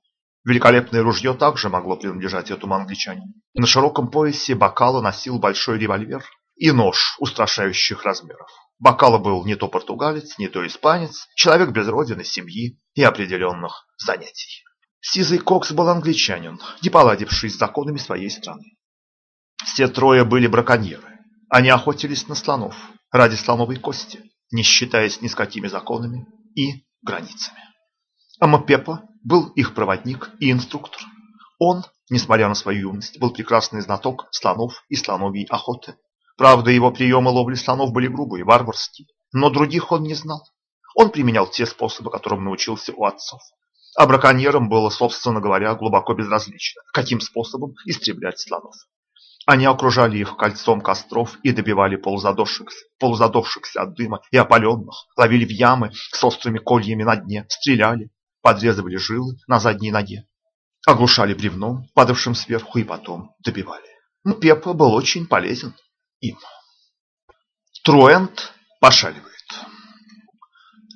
Великолепное ружье также могло принадлежать этому англичанину. На широком поясе Бакала носил большой револьвер и нож устрашающих размеров. Бакала был не то португалец, не то испанец, человек без родины, семьи и определенных занятий. Сизый Кокс был англичанин, не поладивший с законами своей страны. Все трое были браконьеры. Они охотились на слонов ради слоновой кости, не считаясь ни с какими законами и границами. Амапепа был их проводник и инструктор. Он, несмотря на свою юность, был прекрасный знаток слонов и слоновьей охоты. Правда, его приемы ловли слонов были грубые, варварские, но других он не знал. Он применял те способы, которым научился у отцов. А браконьерам было, собственно говоря, глубоко безразлично, каким способом истреблять слонов. Они окружали их кольцом костров и добивали полузадохшихся, полузадохшихся от дыма и опаленных, ловили в ямы с острыми кольями на дне, стреляли, подрезывали жилы на задней ноге, оглушали бревном, падавшим сверху, и потом добивали. Но Пеппа был очень полезен им. Труэнд пошаливает.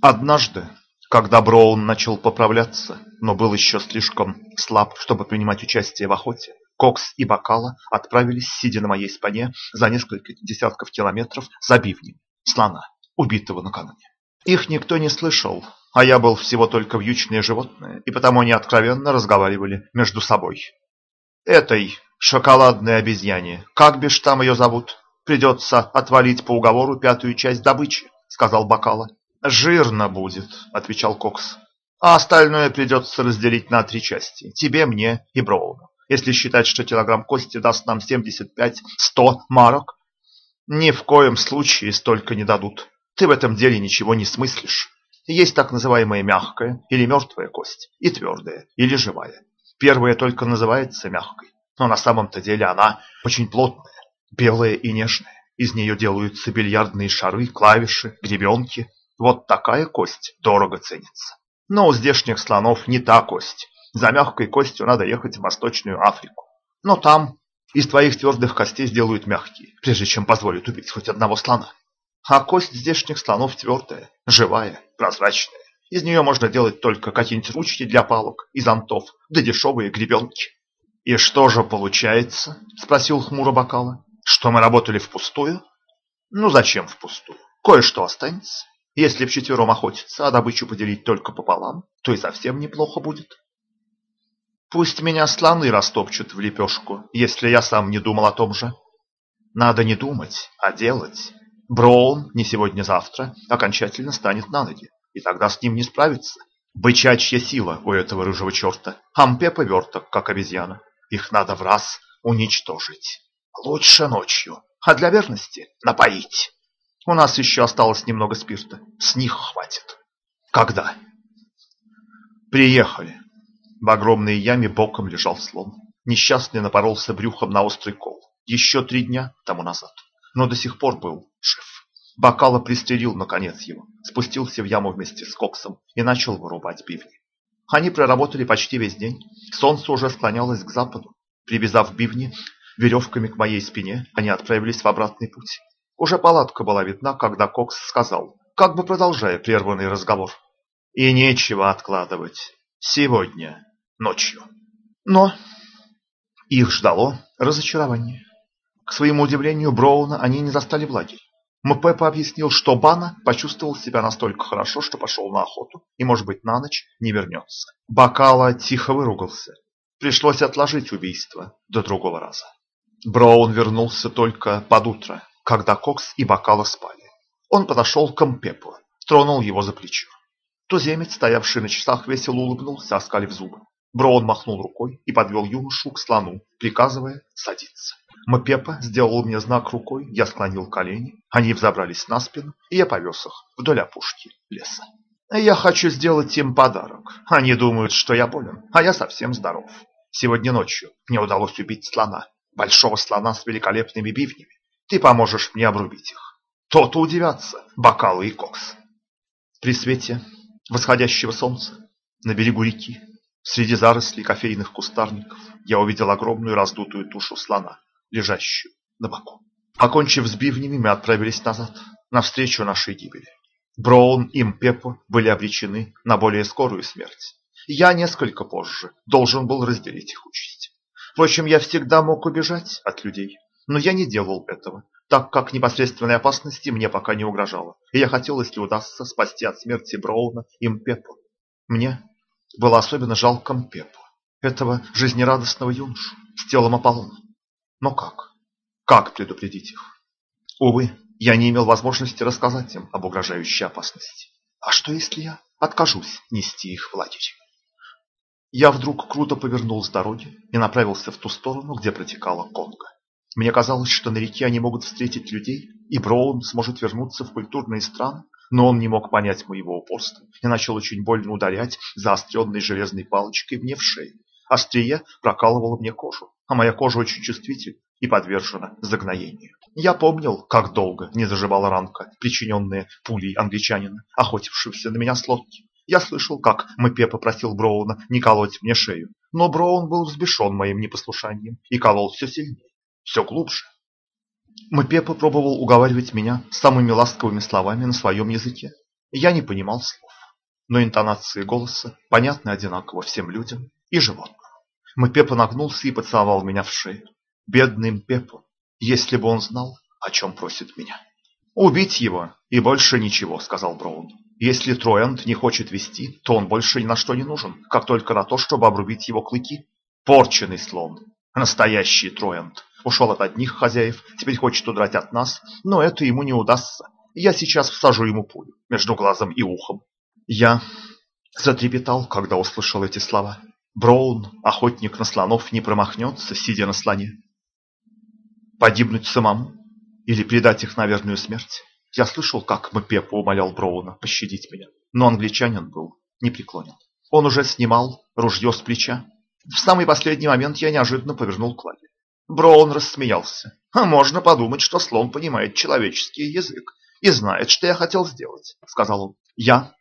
Однажды, когда Броун начал поправляться, но был еще слишком слаб, чтобы принимать участие в охоте, Кокс и Бакала отправились, сидя на моей спине, за несколько десятков километров за бивнем слона, убитого накануне. Их никто не слышал, а я был всего только вьючное животное, и потому они откровенно разговаривали между собой. Этой шоколадной обезьяне, как бишь там ее зовут, придется отвалить по уговору пятую часть добычи, сказал Бакала. Жирно будет, отвечал Кокс. А остальное придется разделить на три части, тебе, мне и Броуну. Если считать, что килограмм кости даст нам 75-100 марок, ни в коем случае столько не дадут. Ты в этом деле ничего не смыслишь. Есть так называемая мягкая или мертвая кость, и твердая, или живая. Первая только называется мягкой, но на самом-то деле она очень плотная, белая и нежная. Из нее делаются бильярдные шары, клавиши, гребенки. Вот такая кость дорого ценится. Но у здешних слонов не та кость. За мягкой костью надо ехать в Восточную Африку. Но там из твоих твердых костей сделают мягкие, прежде чем позволят убить хоть одного слона. А кость здешних слонов твердая, живая, прозрачная. Из нее можно делать только какие-нибудь ручки для палок и зонтов, да дешевые гребенки. «И что же получается?» – спросил хмуро Бакала. «Что мы работали впустую?» «Ну зачем впустую? Кое-что останется. Если вчетвером охотиться, а добычу поделить только пополам, то и совсем неплохо будет». «Пусть меня слоны растопчут в лепешку, если я сам не думал о том же». «Надо не думать, а делать. Броун не сегодня-завтра окончательно станет на ноги, и тогда с ним не справиться. Бычачья сила у этого рыжего черта, ампе поверток, как обезьяна. Их надо в раз уничтожить. Лучше ночью, а для верности напоить. У нас еще осталось немного спирта, с них хватит. Когда? Приехали. В огромной яме боком лежал слон. Несчастный напоролся брюхом на острый кол. Еще три дня тому назад но до сих пор был жив. Бакала пристрелил, наконец, его, спустился в яму вместе с Коксом и начал вырубать бивни. Они проработали почти весь день. Солнце уже склонялось к западу. Привязав бивни веревками к моей спине, они отправились в обратный путь. Уже палатка была видна, когда Кокс сказал, как бы продолжая прерванный разговор. И нечего откладывать. Сегодня, ночью. Но их ждало разочарование. К своему удивлению, Броуна они не застали в лагере. Мпепа объяснил, что Бана почувствовал себя настолько хорошо, что пошел на охоту и, может быть, на ночь не вернется. Бакала тихо выругался. Пришлось отложить убийство до другого раза. Броун вернулся только под утро, когда Кокс и Бакала спали. Он подошел к Мпепу, тронул его за плечо. Туземец, стоявший на часах, весело улыбнулся, оскалив зубы. Броун махнул рукой и подвел юношу к слону, приказывая садиться. Мпепа сделал мне знак рукой, я склонил колени, они взобрались на спину, и я повез их вдоль опушки леса. Я хочу сделать им подарок. Они думают, что я болен, а я совсем здоров. Сегодня ночью мне удалось убить слона, большого слона с великолепными бивнями. Ты поможешь мне обрубить их. То-то удивятся бокалы и кокс. При свете восходящего солнца на берегу реки, среди зарослей кофейных кустарников, я увидел огромную раздутую тушу слона лежащую на боку. Окончив с бивнями, мы отправились назад, навстречу нашей гибели. Броун и Мпепо были обречены на более скорую смерть. Я несколько позже должен был разделить их участь. Впрочем, я всегда мог убежать от людей, но я не делал этого, так как непосредственной опасности мне пока не угрожало, и я хотел, если удастся, спасти от смерти Броуна и Мпепо. Мне было особенно жалко Мпепо, этого жизнерадостного юношу с телом Аполлона. Но как? Как предупредить их? Увы, я не имел возможности рассказать им об угрожающей опасности. А что, если я откажусь нести их в лагерь? Я вдруг круто повернул с дороги и направился в ту сторону, где протекала Конго. Мне казалось, что на реке они могут встретить людей, и Броун сможет вернуться в культурные страны, но он не мог понять моего упорства и начал очень больно ударять заостренной железной палочкой мне в шею. Острие прокалывало мне кожу, а моя кожа очень чувствительна и подвержена загноению. Я помнил, как долго не заживала ранка, причиненная пулей англичанина, охотившегося на меня с лодки. Я слышал, как Мэпе попросил Броуна не колоть мне шею, но Броун был взбешен моим непослушанием и колол все сильнее, все глубже. Мэпе попробовал уговаривать меня самыми ласковыми словами на своем языке. Я не понимал слов, но интонации голоса понятны одинаково всем людям и животным. Мэпе нагнулся и поцеловал меня в шею. Бедный Мпепо, если бы он знал, о чем просит меня. «Убить его, и больше ничего», — сказал Браун. «Если Троэнд не хочет вести, то он больше ни на что не нужен, как только на то, чтобы обрубить его клыки. Порченый слон. Настоящий Троэнд. Ушел от одних хозяев, теперь хочет удрать от нас, но это ему не удастся. Я сейчас всажу ему пулю между глазом и ухом». Я затрепетал, когда услышал эти слова. Браун, охотник на слонов, не промахнется, сидя на слоне. Погибнуть самому или предать их на верную смерть? Я слышал, как Мпепа умолял Броуна пощадить меня, но англичанин был непреклонен. Он уже снимал ружье с плеча. В самый последний момент я неожиданно повернул к Ладе. Броун рассмеялся. А можно подумать, что слон понимает человеческий язык и знает, что я хотел сделать, сказал он. Я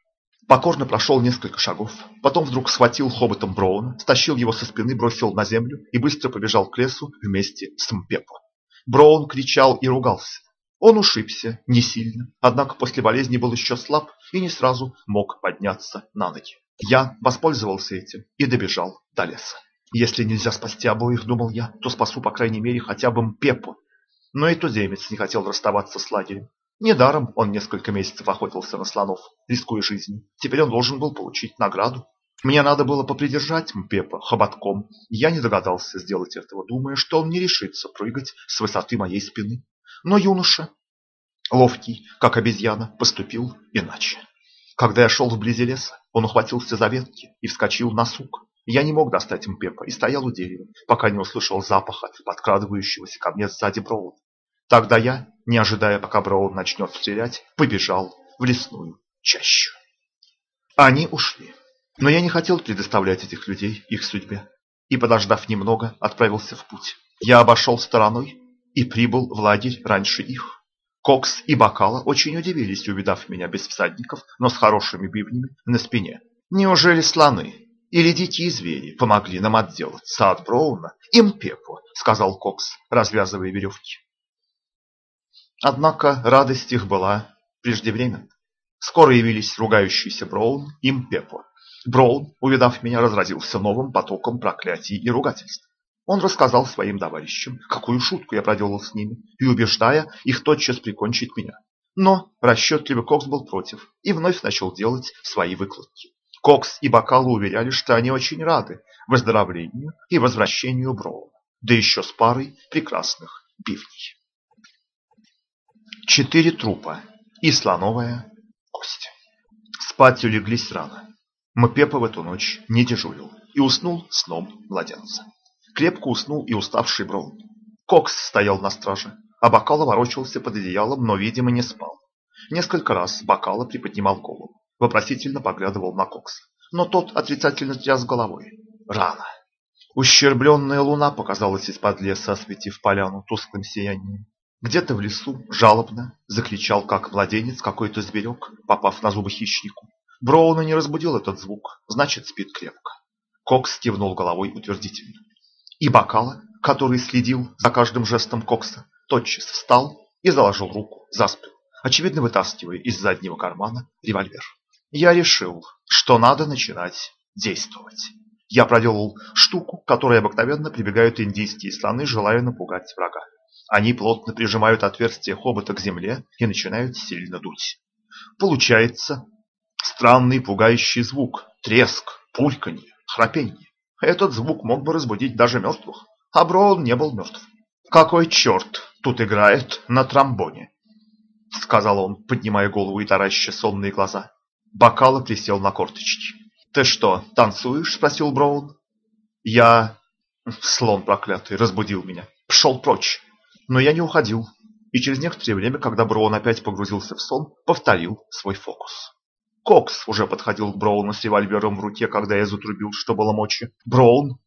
покорно прошел несколько шагов, потом вдруг схватил хоботом Броуна, стащил его со спины, бросил на землю и быстро побежал к лесу вместе с Мпепо. Броун кричал и ругался. Он ушибся, не сильно, однако после болезни был еще слаб и не сразу мог подняться на ноги. Я воспользовался этим и добежал до леса. Если нельзя спасти обоих, думал я, то спасу, по крайней мере, хотя бы Пеппу. Но и туземец не хотел расставаться с лагерем. Недаром он несколько месяцев охотился на слонов, рискуя жизнью. Теперь он должен был получить награду. Мне надо было попридержать Мпепа хоботком. Я не догадался сделать этого, думая, что он не решится прыгать с высоты моей спины. Но юноша, ловкий, как обезьяна, поступил иначе. Когда я шел вблизи леса, он ухватился за ветки и вскочил на сук. Я не мог достать Мпепа и стоял у дерева, пока не услышал запаха подкрадывающегося ко мне сзади Броуна. Тогда я, не ожидая, пока Броун начнет стрелять, побежал в лесную чащу. Они ушли. Но я не хотел предоставлять этих людей их судьбе, и, подождав немного, отправился в путь. Я обошел стороной и прибыл в лагерь раньше их. Кокс и Бакала очень удивились, увидав меня без всадников, но с хорошими бивнями на спине. Неужели слоны или дикие звери помогли нам отделаться от Броуна и Мпепу, сказал Кокс, развязывая веревки. Однако радость их была преждевременна. Скоро явились ругающийся Броун и Мпепу. Броун, увидав меня, разразился новым потоком проклятий и ругательств. Он рассказал своим товарищам, какую шутку я проделал с ними, и убеждая их тотчас прикончить меня. Но расчетливый Кокс был против и вновь начал делать свои выкладки. Кокс и Бакалу уверяли, что они очень рады выздоровлению и возвращению Броуна, да еще с парой прекрасных бивней. Четыре трупа и слоновая кость. Спать улеглись рано. Мпепа в эту ночь не дежурил и уснул сном младенца. Крепко уснул и уставший Броун. Кокс стоял на страже, а Бакала ворочался под одеялом, но, видимо, не спал. Несколько раз Бакала приподнимал голову, вопросительно поглядывал на Кокса, но тот отрицательно тряс головой. Рано. Ущербленная луна показалась из-под леса, осветив поляну тусклым сиянием. Где-то в лесу жалобно закричал, как младенец, какой-то зверек, попав на зубы хищнику. Броуна не разбудил этот звук, значит, спит крепко. Кокс кивнул головой утвердительно. И Бакала, который следил за каждым жестом Кокса, тотчас встал и заложил руку за спину, очевидно вытаскивая из заднего кармана револьвер. Я решил, что надо начинать действовать. Я проделал штуку, к которой обыкновенно прибегают индийские слоны, желая напугать врага. Они плотно прижимают отверстие хобота к земле и начинают сильно дуть. Получается Странный пугающий звук, треск, пульканье, храпенье. Этот звук мог бы разбудить даже мертвых, а Броун не был мертв. «Какой черт тут играет на тромбоне?» — сказал он, поднимая голову и тараща сонные глаза. Бакала присел на корточки. «Ты что, танцуешь?» — спросил Броун. «Я...» — слон проклятый разбудил меня. «Пшел прочь!» Но я не уходил, и через некоторое время, когда Броун опять погрузился в сон, повторил свой фокус. Кокс уже подходил к Броуну с револьвером в руке, когда я затрубил, что было мочи. Броун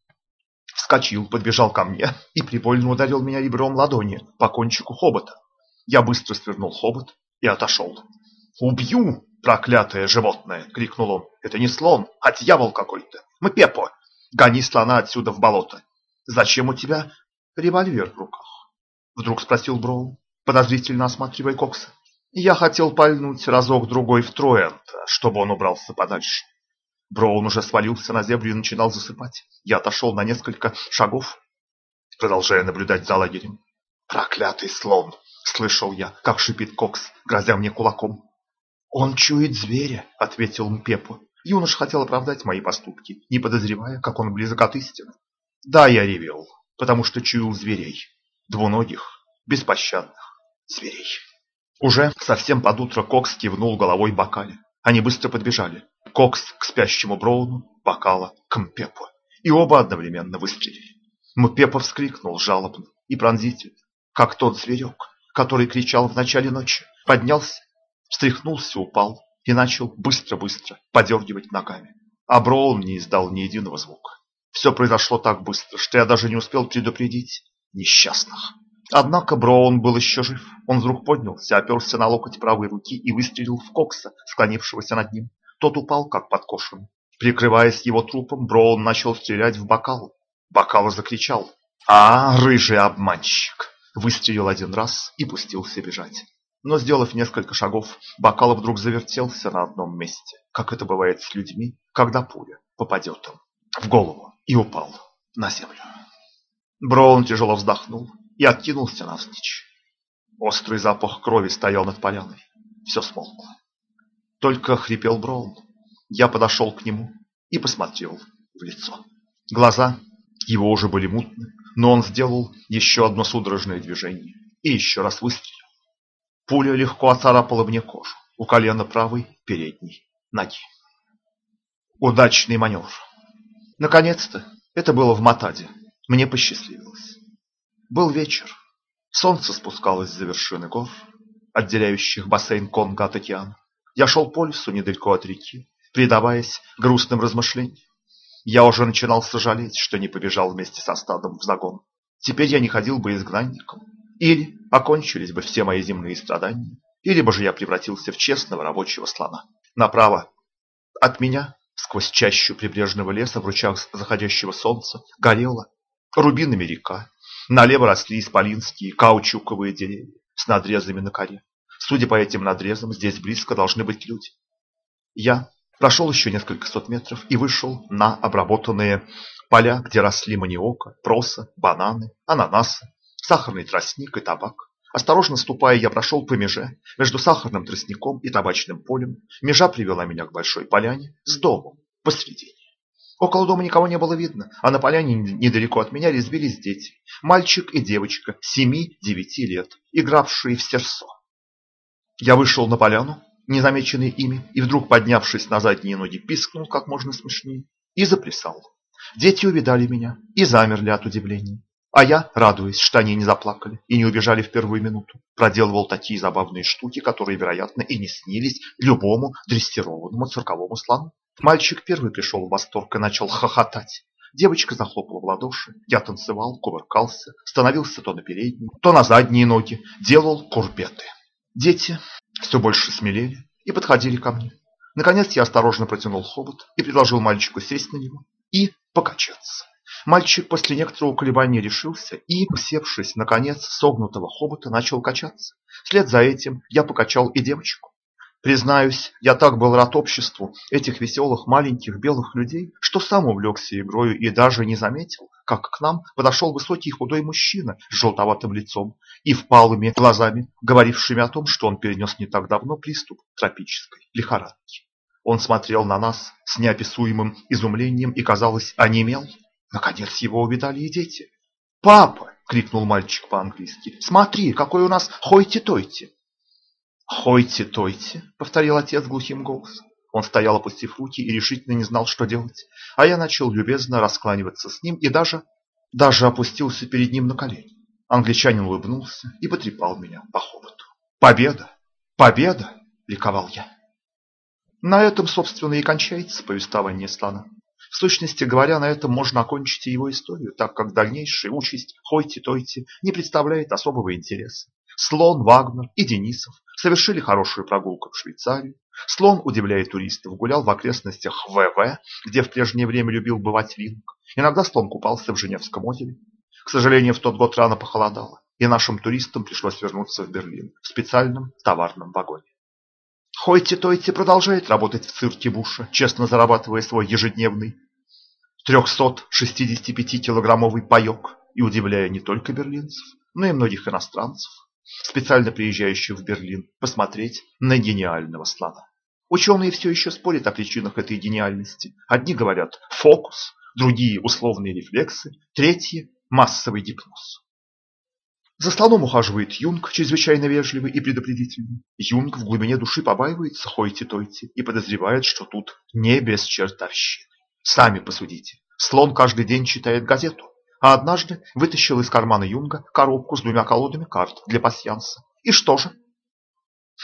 вскочил, подбежал ко мне и прибольно ударил меня ребром ладони по кончику хобота. Я быстро свернул хобот и отошел. «Убью, проклятое животное!» — крикнул он. «Это не слон, а дьявол какой-то! Мы Пепо! Гони слона отсюда в болото!» «Зачем у тебя револьвер в руках?» — вдруг спросил Броу, подозрительно осматривая Кокса. Я хотел пальнуть разок-другой в Троэнта, чтобы он убрался подальше. Броун уже свалился на землю и начинал засыпать. Я отошел на несколько шагов, продолжая наблюдать за лагерем. «Проклятый слон!» — слышал я, как шипит Кокс, грозя мне кулаком. «Он чует зверя», — ответил Мпепо. Юнош хотел оправдать мои поступки, не подозревая, как он близок от истины. Да, я ревел, потому что чуял зверей. Двуногих, беспощадных зверей. Уже совсем под утро Кокс кивнул головой Бакале. Они быстро подбежали. Кокс к спящему Броуну, Бакала к Мпепу. И оба одновременно выстрелили. Мпепа вскрикнул жалобно и пронзительно, как тот зверек, который кричал в начале ночи. Поднялся, встряхнулся, упал и начал быстро-быстро подергивать ногами. А Броун не издал ни единого звука. Все произошло так быстро, что я даже не успел предупредить несчастных. Однако Броун был еще жив. Он вдруг поднялся, оперся на локоть правой руки и выстрелил в Кокса, склонившегося над ним. Тот упал, как подкошенный. Прикрываясь его трупом, Броун начал стрелять в бокал. Бокал закричал. «А, рыжий обманщик!» Выстрелил один раз и пустился бежать. Но, сделав несколько шагов, бокал вдруг завертелся на одном месте, как это бывает с людьми, когда пуля попадет им в голову, и упал на землю. Броун тяжело вздохнул и откинулся навзничь. Острый запах крови стоял над поляной. Все смолкло. Только хрипел Броун. Я подошел к нему и посмотрел в лицо. Глаза его уже были мутны, но он сделал еще одно судорожное движение и еще раз выстрелил. Пуля легко оцарапала мне кожу у колена правой передней ноги. Удачный маневр. Наконец-то это было в Матаде. Мне посчастливилось. Был вечер. Солнце спускалось за вершины гор, отделяющих бассейн Конго от океана. Я шел по лесу недалеко от реки, предаваясь грустным размышлениям. Я уже начинал сожалеть, что не побежал вместе со стадом в загон. Теперь я не ходил бы изгнанником. Или окончились бы все мои земные страдания, или бы же я превратился в честного рабочего слона. Направо от меня, сквозь чащу прибрежного леса в ручах заходящего солнца, горела рубинами река, Налево росли исполинские каучуковые деревья с надрезами на коре. Судя по этим надрезам, здесь близко должны быть люди. Я прошел еще несколько сот метров и вышел на обработанные поля, где росли маниока, проса, бананы, ананасы, сахарный тростник и табак. Осторожно ступая, я прошел по меже между сахарным тростником и табачным полем. Межа привела меня к большой поляне с домом посредине. Около дома никого не было видно, а на поляне недалеко от меня резвились дети. Мальчик и девочка, семи-девяти лет, игравшие в серсо. Я вышел на поляну, незамеченный ими, и вдруг, поднявшись на задние ноги, пискнул как можно смешнее и заплясал. Дети увидали меня и замерли от удивления. А я, радуясь, что они не заплакали и не убежали в первую минуту, проделывал такие забавные штуки, которые, вероятно, и не снились любому дрессированному цирковому слону. Мальчик первый пришел в восторг и начал хохотать. Девочка захлопала в ладоши, я танцевал, кувыркался, становился то на передние, то на задние ноги, делал курбеты. Дети все больше смелели и подходили ко мне. Наконец я осторожно протянул хобот и предложил мальчику сесть на него и покачаться. Мальчик после некоторого колебания решился и, усевшись на конец согнутого хобота, начал качаться. Вслед за этим я покачал и девочку. Признаюсь, я так был рад обществу этих веселых маленьких белых людей, что сам увлекся игрою и даже не заметил, как к нам подошел высокий худой мужчина с желтоватым лицом и впалыми глазами, говорившими о том, что он перенес не так давно приступ тропической лихорадки. Он смотрел на нас с неописуемым изумлением и, казалось, онемел. Наконец его увидали и дети. «Папа!» — крикнул мальчик по-английски. «Смотри, какой у нас хойти-тойти!» «Хойте-тойте», — повторил отец глухим голосом. Он стоял, опустив руки, и решительно не знал, что делать. А я начал любезно раскланиваться с ним и даже, даже опустился перед ним на колени. Англичанин улыбнулся и потрепал меня по хоботу. «Победа! Победа!» — ликовал я. На этом, собственно, и кончается повествование слона. В сущности говоря, на этом можно окончить и его историю, так как дальнейшая участь Хойти-Тойти не представляет особого интереса. Слон, Вагнер и Денисов совершили хорошую прогулку в Швейцарию. Слон, удивляя туристов, гулял в окрестностях ВВ, где в прежнее время любил бывать Линк. Иногда слон купался в Женевском озере. К сожалению, в тот год рано похолодало, и нашим туристам пришлось вернуться в Берлин в специальном товарном вагоне. Хойти-Тойти продолжает работать в цирке Буша, честно зарабатывая свой ежедневный 365-килограммовый паек и удивляя не только берлинцев, но и многих иностранцев, специально приезжающих в Берлин посмотреть на гениального слона. Ученые все еще спорят о причинах этой гениальности. Одни говорят фокус, другие условные рефлексы, третьи массовый гипноз. За слоном ухаживает Юнг, чрезвычайно вежливый и предупредительный. Юнг в глубине души побаивается Хойти-Тойти и подозревает, что тут не без чертовщины. Сами посудите. Слон каждый день читает газету, а однажды вытащил из кармана Юнга коробку с двумя колодами карт для пасьянса. И что же?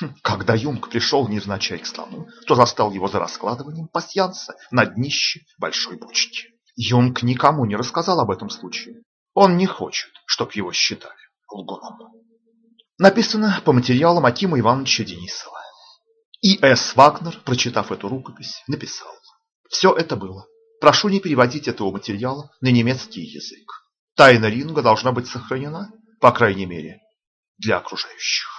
Хм, когда Юнг пришел невзначай к слону, то застал его за раскладыванием пасьянса на днище большой бочки. Юнг никому не рассказал об этом случае. Он не хочет, чтоб его считали лгуном. Написано по материалам Акима Ивановича Денисова. И. С. Вагнер, прочитав эту рукопись, написал. Все это было. Прошу не переводить этого материала на немецкий язык. Тайна ринга должна быть сохранена, по крайней мере, для окружающих.